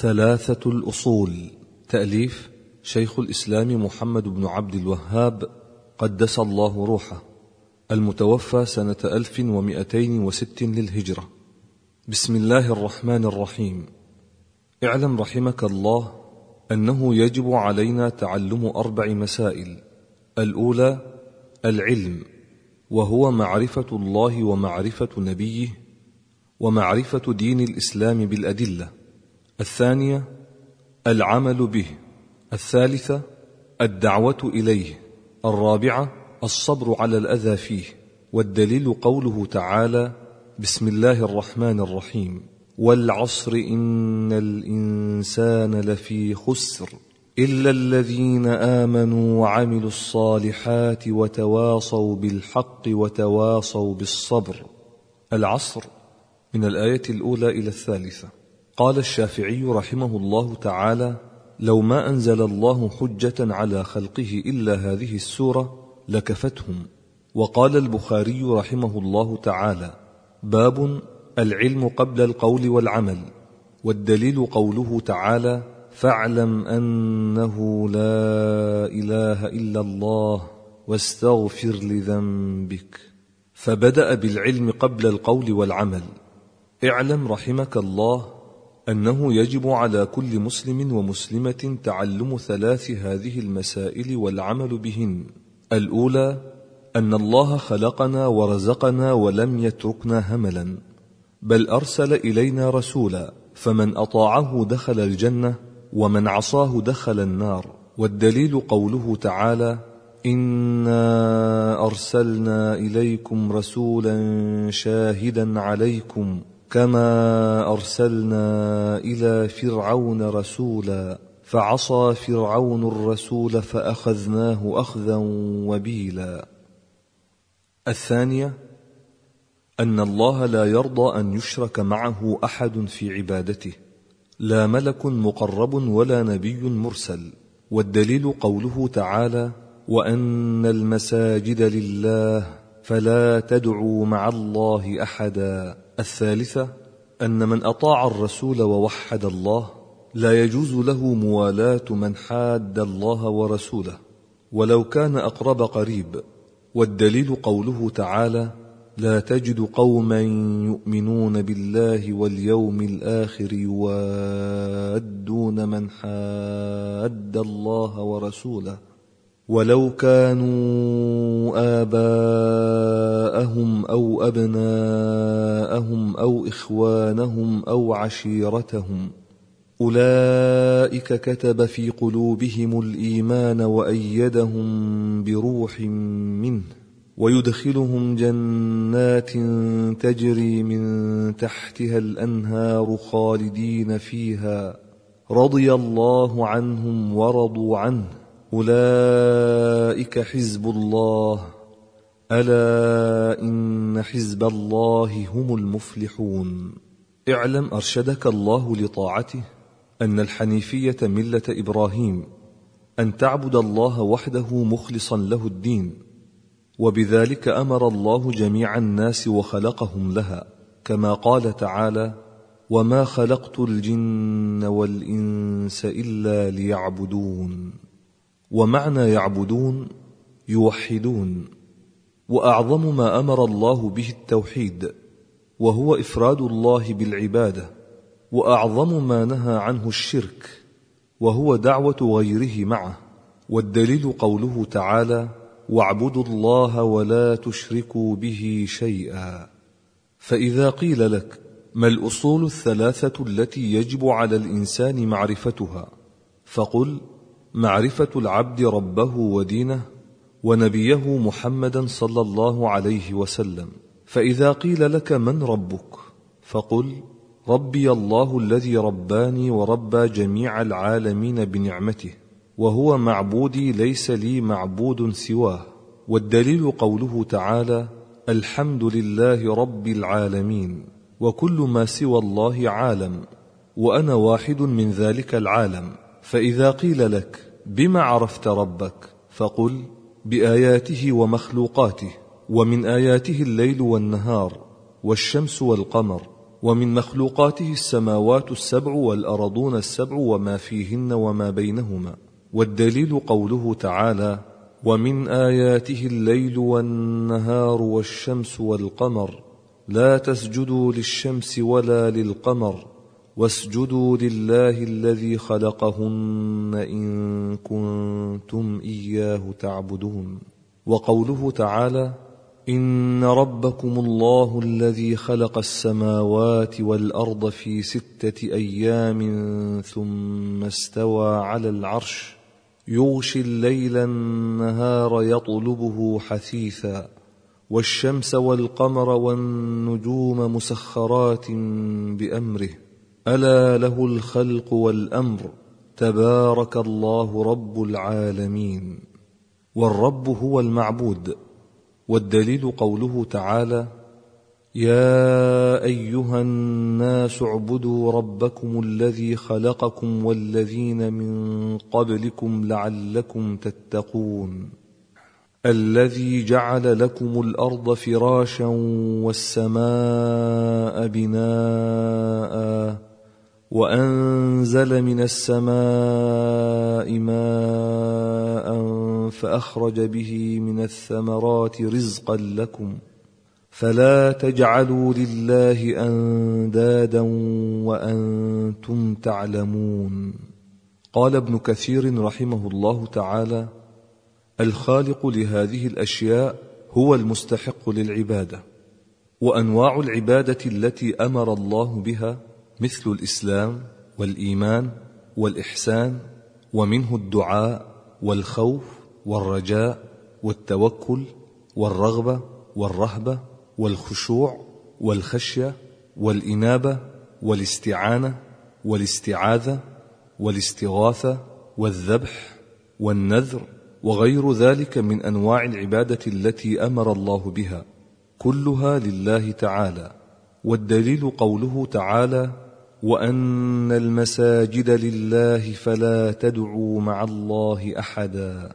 ثلاثة الأصول. تأليف شيخ الإسلام محمد بن عبد الوهاب قدس الله روحه. المتوفى سنة ألف ومئتين وست للهجرة. بسم الله الرحمن الرحيم. اعلم رحمك الله أنه يجب علينا تعلم أربع مسائل. الأولى العلم وهو معرفة الله ومعرفة نبيه ومعرفة دين الإسلام بالأدلة. الثانية العمل به. الثالثة الدعوة إليه. الرابعة الصبر على الأذى فيه. والدليل قوله تعالى بسم الله الرحمن الرحيم. والعصر إن الإنسان لفي خسر. إلا الذين آمنوا وعملوا الصالحات وتواصوا بالحق وتواصوا بالصبر. العصر من الآية الأولى إلى الثالثة. قال الشافعي رحمه الله تعالى لو ما أنزل الله حجة على خلقه إلا هذه السورة لكفتهم وقال البخاري رحمه الله تعالى باب العلم قبل القول والعمل والدليل قوله تعالى فاعلم أنه لا إله إلا الله واستغفر لذنبك فبدأ بالعلم قبل القول والعمل. اعلم رحمك الله أنه يجب على كل مسلم ومسلمة تعلم ثلاث هذه المسائل والعمل بهن. الأولى أن الله خلقنا ورزقنا ولم يتركنا هملا بل أرسل إلينا رسولا فمن أطاعه دخل الجنة ومن عصاه دخل النار. والدليل قوله تعالى إنا أرسلنا إليكم رسولا شاهدا عليكم كما ارسلنا إلى فرعون رسولا فعصى فرعون الرسول فاخذناه اخذا وبيلا. الثانية ان الله لا يرضى ان يشرك معه احد في عبادته. لا ملك مقرب ولا نبي مرسل. والدليل قوله تعالى وان المساجد لله فلا تدعوا مع الله احدا. الثالثة أن من أطاع الرسول ووحد الله لا يجوز له موالاة من حاد الله ورسوله ولو كان أقرب قريب. والدليل قوله تعالى لا تجد قوما يؤمنون بالله واليوم الآخر يوادون من حاد الله ورسوله. ولو كانوا آباءهم أو أبناءهم أو إخوانهم أو عشيرتهم. أولئك كتب في قلوبهم الإيمان وأيدهم بروح منه. ويدخلهم جنات تجري من تحتها الأنهار خالدين فيها. رضي الله عنهم ورضوا عنه. أولئك حزب الله. ألا إن حزب الله هم المفلحون. اعلم أرشدك الله لطاعته أن الحنيفية ملة إبراهيم أن تعبد الله وحده مخلصا له الدين وبذلك أمر الله جميع الناس وخلقهم لها كما قال تعالى وما خلقت الجن والإنس إلا ليعبدون ومعنى يعبدون يوحدون وأعظم ما أمر الله به التوحيد وهو إفراد الله بالعبادة وأعظم ما نهى عنه الشرك وهو دعوة غيره معه والدليل قوله تعالى واعبدوا الله ولا تشركوا به شيئا فإذا قيل لك ما الأصول الثلاثة التي يجب على الإنسان معرفتها؟ فقل معرفة العبد ربه ودينه ونبيه محمدا صلى الله عليه وسلم. فإذا قيل لك من ربك فقل ربي الله الذي رباني وربى جميع العالمين بنعمته وهو معبودي ليس لي معبود سواه. والدليل قوله تعالى الحمد لله رب العالمين وكل ما سوى الله عالم وأنا واحد من ذلك العالم. فإذا قيل لك بما عرفت ربك فقل بآياته ومخلوقاته ومن آياته الليل والنهار والشمس والقمر ومن مخلوقاته السماوات السبع والأرضون السبع وما فيهن وما بينهما والدليل قوله تعالى ومن آياته الليل والنهار والشمس والقمر لا تسجدوا للشمس ولا للقمر واسجدوا لله الذي خلقهن إن كنتم إياه تعبدون. وقوله تعالى إن ربكم الله الذي خلق السماوات والأرض في ستة أيام ثم استوى على العرش. يغشي الليل النهار يطلبه حثيثا. والشمس والقمر والنجوم مسخرات بأمره. ألا له الخلق والأمر تبارك الله رب العالمين والرب هو المعبود والدليل قوله تعالى يا أيها الناس اعبدوا ربكم الذي خلقكم والذين من قبلكم لعلكم تتقون الذي جعل لكم الأرض فراشا والسماء بناء وأنزل من السماء ماء فأخرج به من الثمرات رزقا لكم فلا تجعلوا لله أندادا وأنتم تعلمون. قال ابن كثير رحمه الله تعالى الخالق لهذه الأشياء هو المستحق للعبادة وأنواع العبادة التي أمر الله بها مثل الإسلام والإيمان والإحسان ومنه الدعاء والخوف والرجاء والتوكل والرغبة والرهبة والخشوع والخشية والإنابة والاستعانة والاستعاذة والاستغاثة والذبح والنذر وغير ذلك من أنواع العبادة التي أمر الله بها. كلها لله تعالى. والدليل قوله تعالى وأن المساجد لله فلا تدعوا مع الله أحدا.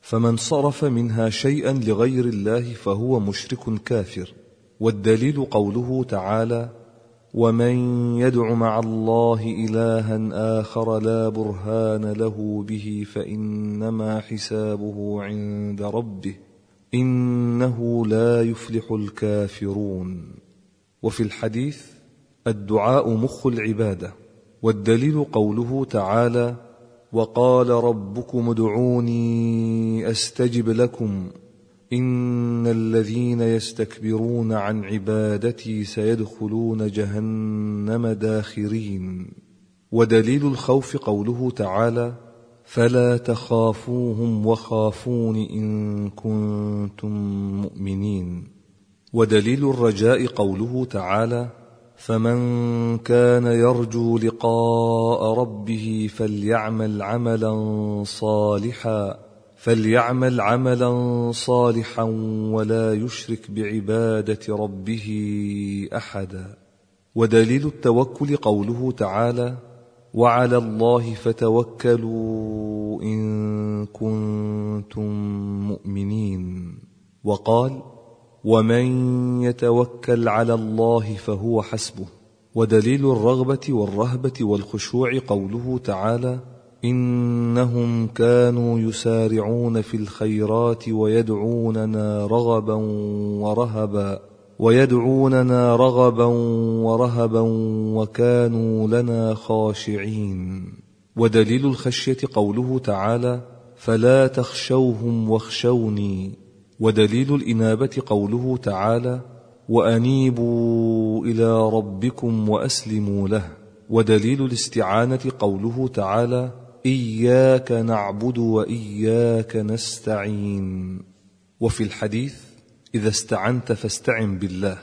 فمن صرف منها شيئا لغير الله فهو مشرك كافر. والدليل قوله تعالى ومن يدع مع الله إلها آخر لا برهان له به فإنما حسابه عند ربه إنه لا يفلح الكافرون. وفي الحديث الدعاء مخ العبادة والدليل قوله تعالى وقال ربكم ادعوني أستجب لكم إن الذين يستكبرون عن عبادتي سيدخلون جهنم داخرين. ودليل الخوف قوله تعالى فلا تخافوهم وخافون إن كنتم مؤمنين. ودليل الرجاء قوله تعالى فمن كان يرجو لقاء ربه فليعمل عملا صالحا فليعمل عملا صالحا ولا يشرك بعبادة ربه أحدا. ودليل التوكل قوله تعالى وعلى الله فتوكلوا إن كنتم مؤمنين. وقال ومن يتوكل على الله فهو حسبه. ودليل الرغبة والرهبة والخشوع قوله تعالى إنهم كانوا يسارعون في الخيرات ويدعوننا رغبا ورهبا ويدعوننا رغبا ورهبا وكانوا لنا خاشعين. ودليل الخشية قوله تعالى فلا تخشوهم واخشوني. ودليل الإنابة قوله تعالى وأنيبوا إلى ربكم وأسلموا له. ودليل الاستعانة قوله تعالى إياك نعبد وإياك نستعين. وفي الحديث إذا استعنت فاستعن بالله.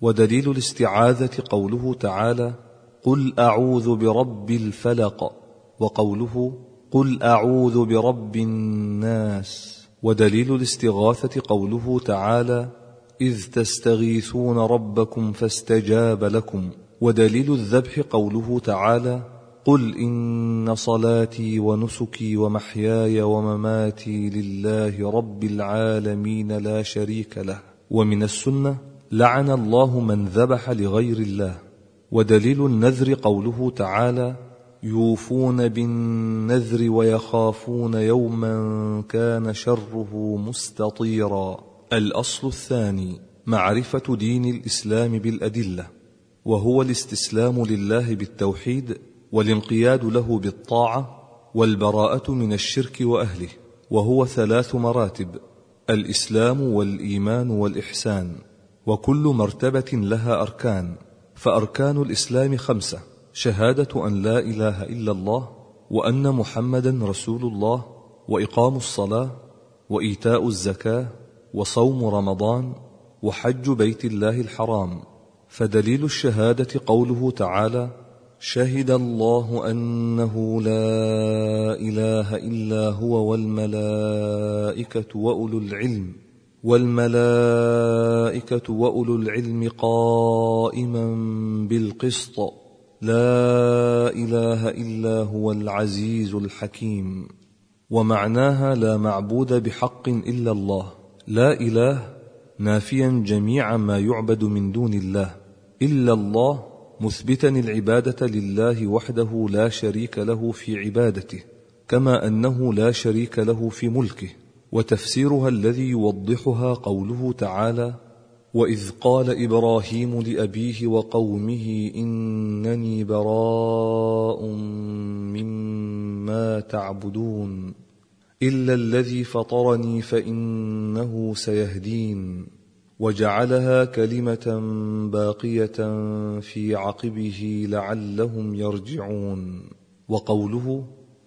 ودليل الاستعاذة قوله تعالى قل أعوذ برب الفلق. وقوله قل أعوذ برب الناس. ودليل الاستغاثة قوله تعالى إذ تستغيثون ربكم فاستجاب لكم. ودليل الذبح قوله تعالى قل إن صلاتي ونسكي ومحياي ومماتي لله رب العالمين لا شريك له. ومن السنة لعن الله من ذبح لغير الله. ودليل النذر قوله تعالى يوفون بالنذر ويخافون يوما كان شره مستطيرا. الأصل الثاني معرفة دين الإسلام بالأدلة وهو الاستسلام لله بالتوحيد والانقياد له بالطاعة والبراءة من الشرك وأهله وهو ثلاث مراتب الإسلام والإيمان والإحسان وكل مرتبة لها أركان فأركان الإسلام خمسة شهادة أن لا إله إلا الله وأن محمدا رسول الله وإقام الصلاة وإيتاء الزكاة وصوم رمضان وحج بيت الله الحرام. فدليل الشهادة قوله تعالى شهد الله أنه لا إله إلا هو والملائكة وأولو العلم والملائكة وأولو العلم قائما بالقسط لا إله إلا هو العزيز الحكيم. ومعناها لا معبود بحق إلا الله. لا إله نافيا جميع ما يعبد من دون الله. إلا الله مثبتا العبادة لله وحده لا شريك له في عبادته كما أنه لا شريك له في ملكه. وتفسيرها الذي يوضحها قوله تعالى وإذ قال إبراهيم لأبيه وقومه إنني براء مما تعبدون إلا الذي فطرني فإنه سيهدين وجعلها كلمة باقية في عقبه لعلهم يرجعون. وقوله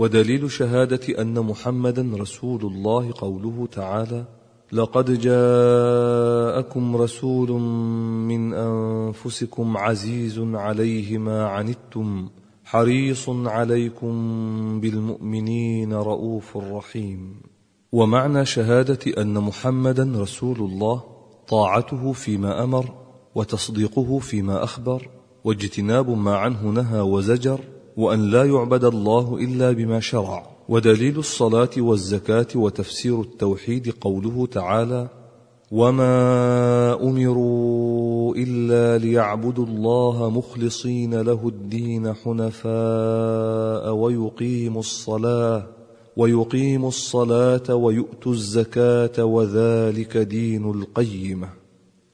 ودليل شهادة أن محمدا رسول الله قوله تعالى لقد جاءكم رسول من أنفسكم عزيز عليه ما عنتم حريص عليكم بالمؤمنين رءوف رحيم ومعنى شهادة أن محمدا رسول الله طاعته فيما أمر وتصديقه فيما أخبر واجتناب ما عنه نهى وزجر وأن لا يعبد الله إلا بما شرع. ودليل الصلاة والزكاة وتفسير التوحيد قوله تعالى وما امروا الا ليعبدوا الله مخلصين له الدين حنفاء ويقيموا الصلاه ويقيموا الصلاه ويؤتوا الزكاه وذلك دين القيمه.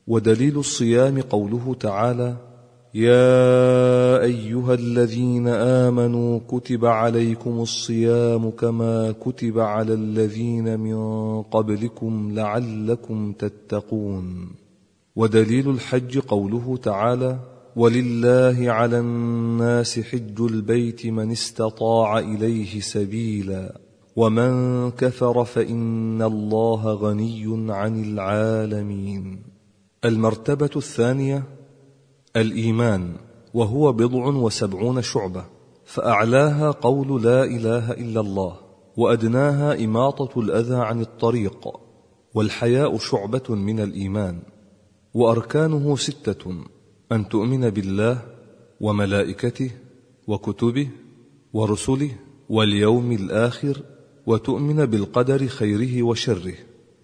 ودليل الصيام قوله تعالى يا أيها الذين آمنوا كتب عليكم الصيام كما كتب على الذين من قبلكم لعلكم تتقون. ودليل الحج قوله تعالى ولله على الناس حج البيت من استطاع إليه سبيلا. ومن كفر فإن الله غني عن العالمين. المرتبة الثانية الإيمان وهو بضع وسبعون شعبة فأعلاها قول لا إله إلا الله وأدناها إماطة الأذى عن الطريق والحياء شعبة من الإيمان وأركانه ستة أن تؤمن بالله وملائكته وكتبه ورسله واليوم الآخر وتؤمن بالقدر خيره وشره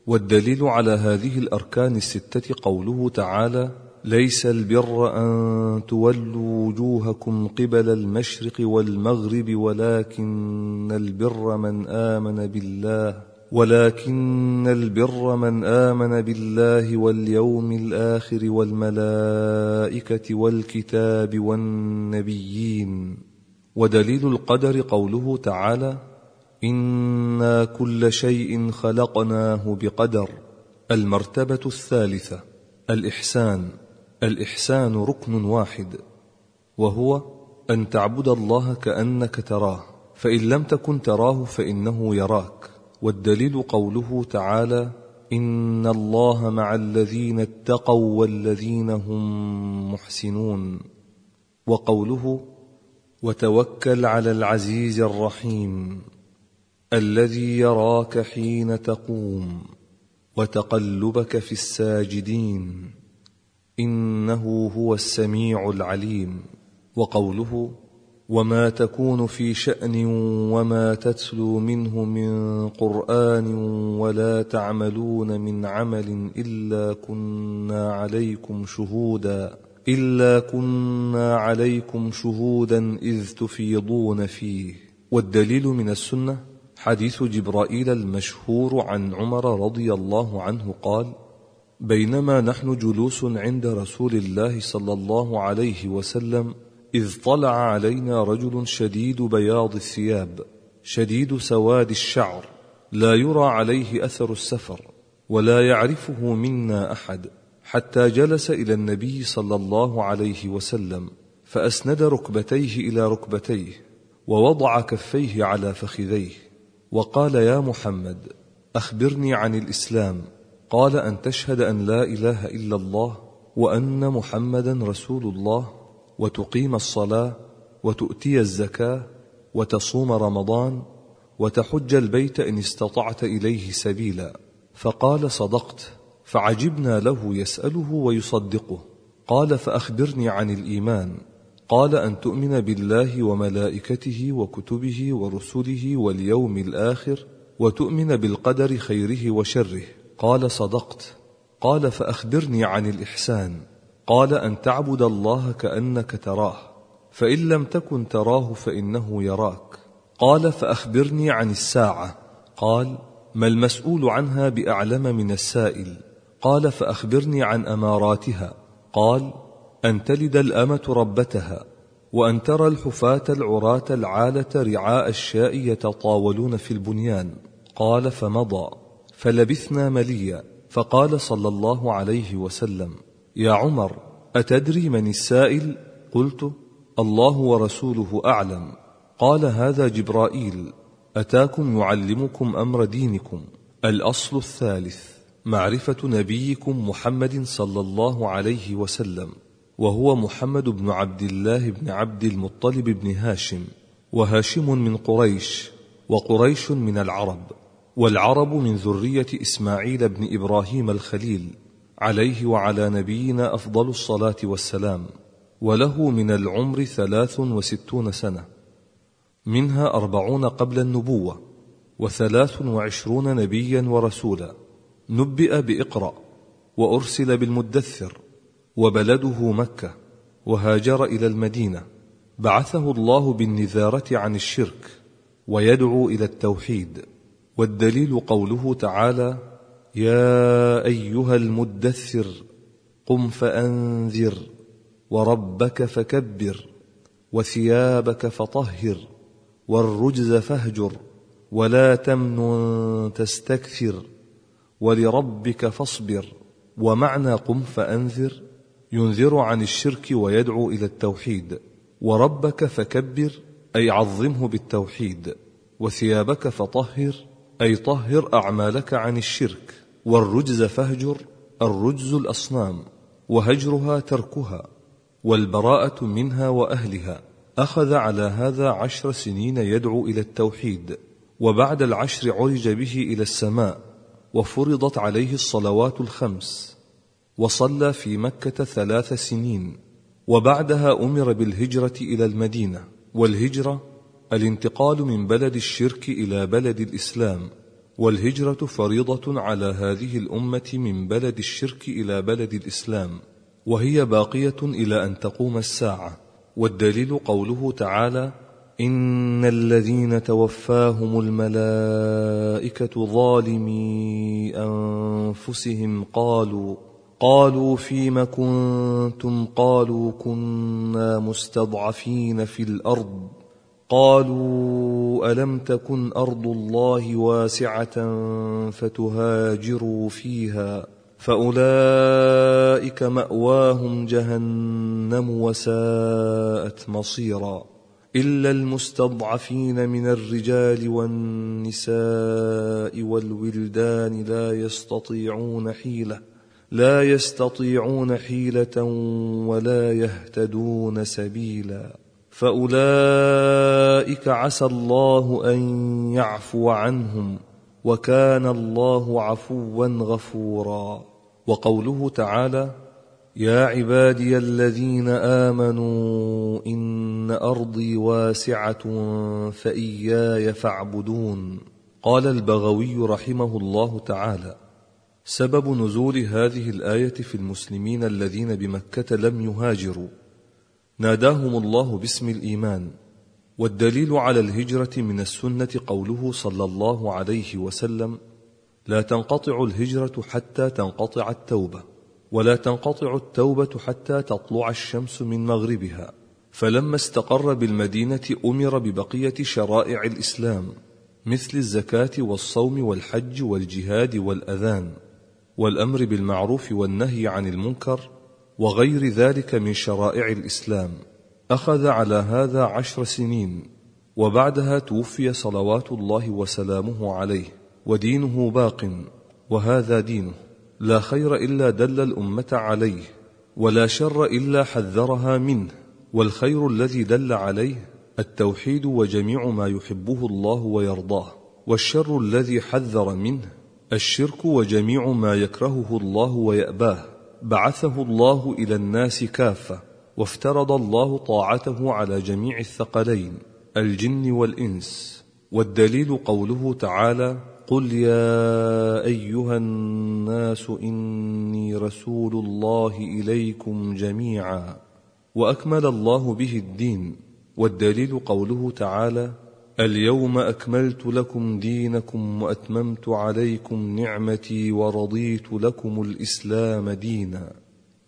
والدليل على هذه الأركان الستة قوله تعالى ليس البر أن تولوا وجوهكم قبل المشرق والمغرب ولكن البر من آمن بالله ولكن البر من آمن بالله واليوم الآخر والملائكة والكتاب والنبيين. ودليل القدر قوله تعالى أنا كل شيء خلقناه بقدر. المرتبة الثالثة الإحسان. الإحسان ركن واحد وهو أن تعبد الله كأنك تراه فإن لم تكن تراه فإنه يراك. والدليل قوله تعالى إن الله مع الذين اتقوا والذين هم محسنون. وقوله وتوكل على العزيز الرحيم الذي يراك حين تقوم وتقلبك في الساجدين. إنه هو السميع العليم وقوله وما تكون في شأن وما تتلو منه من قرآن ولا تعملون من عمل إلا كنا عليكم شهودا إلا كنا عليكم شهودا إذ تفيضون فيه. والدليل من السنة حديث جبرائيل المشهور عن عمر رضي الله عنه قال بينما نحن جلوس عند رسول الله صلى الله عليه وسلم إذ طلع علينا رجل شديد بياض الثياب شديد سواد الشعر لا يرى عليه أثر السفر ولا يعرفه منا أحد حتى جلس إلى النبي صلى الله عليه وسلم فأسند ركبتيه إلى ركبتيه ووضع كفيه على فخذيه وقال يا محمد أخبرني عن الإسلام. قال أن تشهد أن لا إله إلا الله وأن محمدا رسول الله وتقيم الصلاة وتؤتي الزكاة وتصوم رمضان وتحج البيت إن استطعت إليه سبيلا. فقال صدقت فعجبنا له يسأله ويصدقه. قال فأخبرني عن الإيمان. قال أن تؤمن بالله وملائكته وكتبه ورسله واليوم الآخر وتؤمن بالقدر خيره وشره. قال صدقت. قال فأخبرني عن الإحسان. قال أن تعبد الله كأنك تراه. فإن لم تكن تراه فإنه يراك. قال فأخبرني عن الساعة. قال ما المسؤول عنها بأعلم من السائل. قال فأخبرني عن أماراتها. قال أن تلد الأمة ربتها وأن ترى الحفاة العراة العالة رعاء الشاء يتطاولون في البنيان. قال فمضى. فلبثنا مليا. فقال صلى الله عليه وسلم يا عمر أتدري من السائل؟ قلت الله ورسوله أعلم. قال هذا جبرائيل أتاكم يعلمكم أمر دينكم. الأصل الثالث معرفة نبيكم محمد صلى الله عليه وسلم وهو محمد بن عبد الله بن عبد المطلب بن هاشم وهاشم من قريش وقريش من العرب. والعرب من ذرية إسماعيل بن إبراهيم الخليل عليه وعلى نبينا أفضل الصلاة والسلام وله من العمر ثلاث وستون سنة منها أربعون قبل النبوة وثلاث وعشرون نبيا ورسولا نبئ بإقرأ وأرسل بالمدثر وبلده مكة وهاجر إلى المدينة بعثه الله بالنذارة عن الشرك ويدعو إلى التوحيد. والدليل قوله تعالى يا أيها المدثر قم فأنذر وربك فكبر وثيابك فطهر والرجز فاهجر ولا تمنن تستكثر ولربك فاصبر ومعنى قم فأنذر ينذر عن الشرك ويدعو إلى التوحيد وربك فكبر أي عظمه بالتوحيد وثيابك فطهر أي طهر أعمالك عن الشرك والرجز فهجر الرجز الأصنام وهجرها تركها والبراءة منها وأهلها. أخذ على هذا عشر سنين يدعو إلى التوحيد وبعد العشر عرج به إلى السماء وفرضت عليه الصلوات الخمس وصلى في مكة ثلاث سنين وبعدها أمر بالهجرة إلى المدينة والهجرة الانتقال من بلد الشرك إلى بلد الإسلام والهجرة فريضة على هذه الأمة من بلد الشرك إلى بلد الإسلام وهي باقية إلى أن تقوم الساعة. والدليل قوله تعالى إن الذين توفاهم الملائكة ظالمي أنفسهم قالوا قالوا فيم كنتم؟ قالوا كنا مستضعفين في الأرض. قالوا ألم تكن أرض الله واسعة فتهاجروا فيها فأولئك مأواهم جهنم وساءت مصيرا إلا المستضعفين من الرجال والنساء والولدان لا يستطيعون حيلة لا يستطيعون حيلة ولا يهتدون سبيلا فأولئك عسى الله أن يعفو عنهم وكان الله عفوا غفورا. وقوله تعالى يا عبادي الذين آمنوا إن أرضي واسعة فإياي فاعبدون. قال البغوي رحمه الله تعالى سبب نزول هذه الآية في المسلمين الذين بمكة لم يهاجروا. ناداهم الله باسم الإيمان والدليل على الهجرة من السنة قوله صلى الله عليه وسلم لا تنقطع الهجرة حتى تنقطع التوبة ولا تنقطع التوبة حتى تطلع الشمس من مغربها. فلما استقر بالمدينة أمر ببقية شرائع الإسلام مثل الزكاة والصوم والحج والجهاد والأذان والأمر بالمعروف والنهي عن المنكر وغير ذلك من شرائع الإسلام. أخذ على هذا عشر سنين وبعدها توفي صلوات الله وسلامه عليه ودينه باق وهذا دينه. لا خير إلا دل الأمة عليه ولا شر إلا حذرها منه. والخير الذي دل عليه التوحيد وجميع ما يحبه الله ويرضاه والشر الذي حذر منه الشرك وجميع ما يكرهه الله ويأباه. بعثه الله إلى الناس كافة وافترض الله طاعته على جميع الثقلين الجن والإنس. والدليل قوله تعالى قل يا أيها الناس إني رسول الله إليكم جميعا. وأكمل الله به الدين. والدليل قوله تعالى اليوم أكملت لكم دينكم وأتممت عليكم نعمتي ورضيت لكم الإسلام دينا.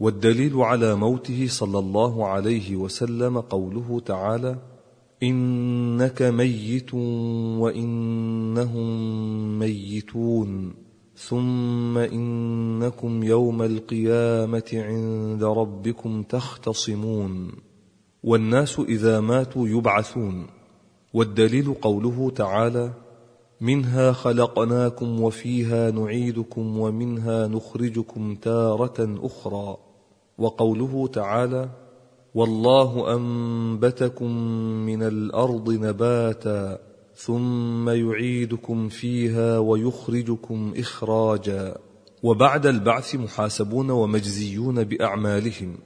والدليل على موته صلى الله عليه وسلم قوله تعالى إنك ميت وإنهم ميتون ثم إنكم يوم القيامة عند ربكم تختصمون. والناس إذا ماتوا يبعثون. والدليل قوله تعالى منها خلقناكم وفيها نعيدكم ومنها نخرجكم تارة أخرى وقوله تعالى والله أنبتكم من الأرض نباتا ثم يعيدكم فيها ويخرجكم إخراجا وبعد البعث محاسبون ومجزيون بأعمالهم.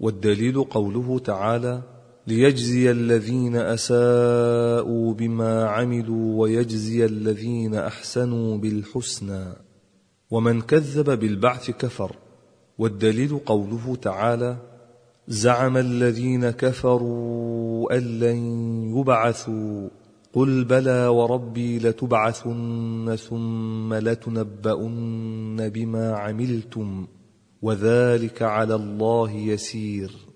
والدليل قوله تعالى ليجزي الذين أساءوا بما عملوا ويجزي الذين أحسنوا بالحسنى. ومن كذب بالبعث كفر. والدليل قوله تعالى زعم الذين كفروا أن لن يبعثوا. قل بلى وربي لتبعثن ثم لتنبؤن بما عملتم. وذلك على الله يسير.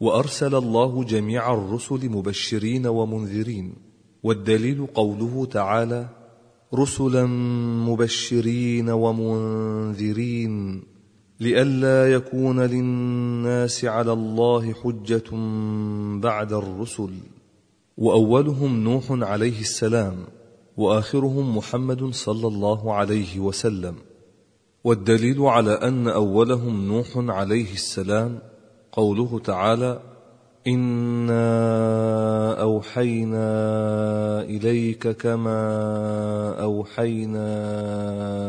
وأرسل الله جميع الرسل مبشرين ومنذرين والدليل قوله تعالى رسلا مبشرين ومنذرين لئلا يكون للناس على الله حجة بعد الرسل. وأولهم نوح عليه السلام وآخرهم محمد صلى الله عليه وسلم. والدليل على أن أولهم نوح عليه السلام قوله تعالى انا اوحينا اليك كما اوحينا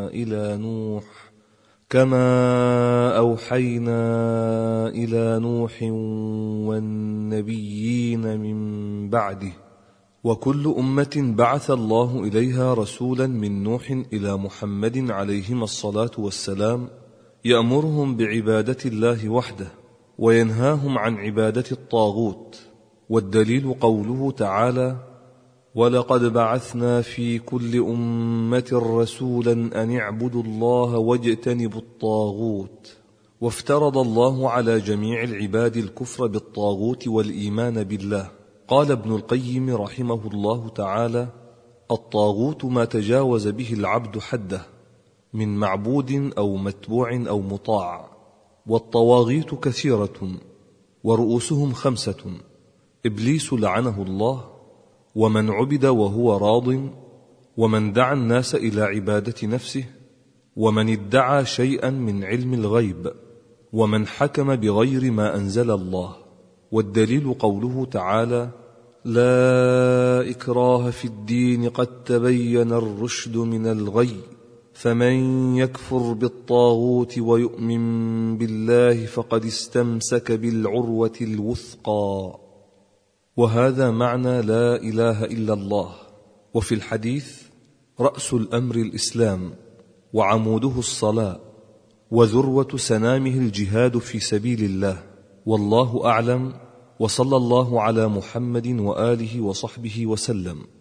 إلى نوح كما اوحينا إلى نوح والنبيين من بعده وكل امه بعث الله اليها رسولا من نوح إلى محمد عليهما الصلاه والسلام يامرهم بعباده الله وحده وينهاهم عن عبادة الطاغوت والدليل قوله تعالى ولقد بعثنا في كل أمة رسولا أن اعبدوا الله واجتنبوا الطاغوت وافترض الله على جميع العباد الكفر بالطاغوت والإيمان بالله. قال ابن القيم رحمه الله تعالى الطاغوت ما تجاوز به العبد حده من معبود أو متبوع أو مطاع. والطواغيت كثيرة ورؤوسهم خمسة إبليس لعنه الله ومن عبد وهو راض ومن دعا الناس إلى عبادة نفسه ومن ادعى شيئا من علم الغيب ومن حكم بغير ما أنزل الله. والدليل قوله تعالى لا إكراه في الدين قد تبين الرشد من الغي فمن يكفر بالطاغوت ويؤمن بالله فقد استمسك بالعروة الوثقى. وهذا معنى لا إله إلا الله. وفي الحديث رأس الأمر الإسلام وعموده الصلاة وذروة سنامه الجهاد في سبيل الله. والله أعلم. وصلى الله على محمد وآله وصحبه وسلم.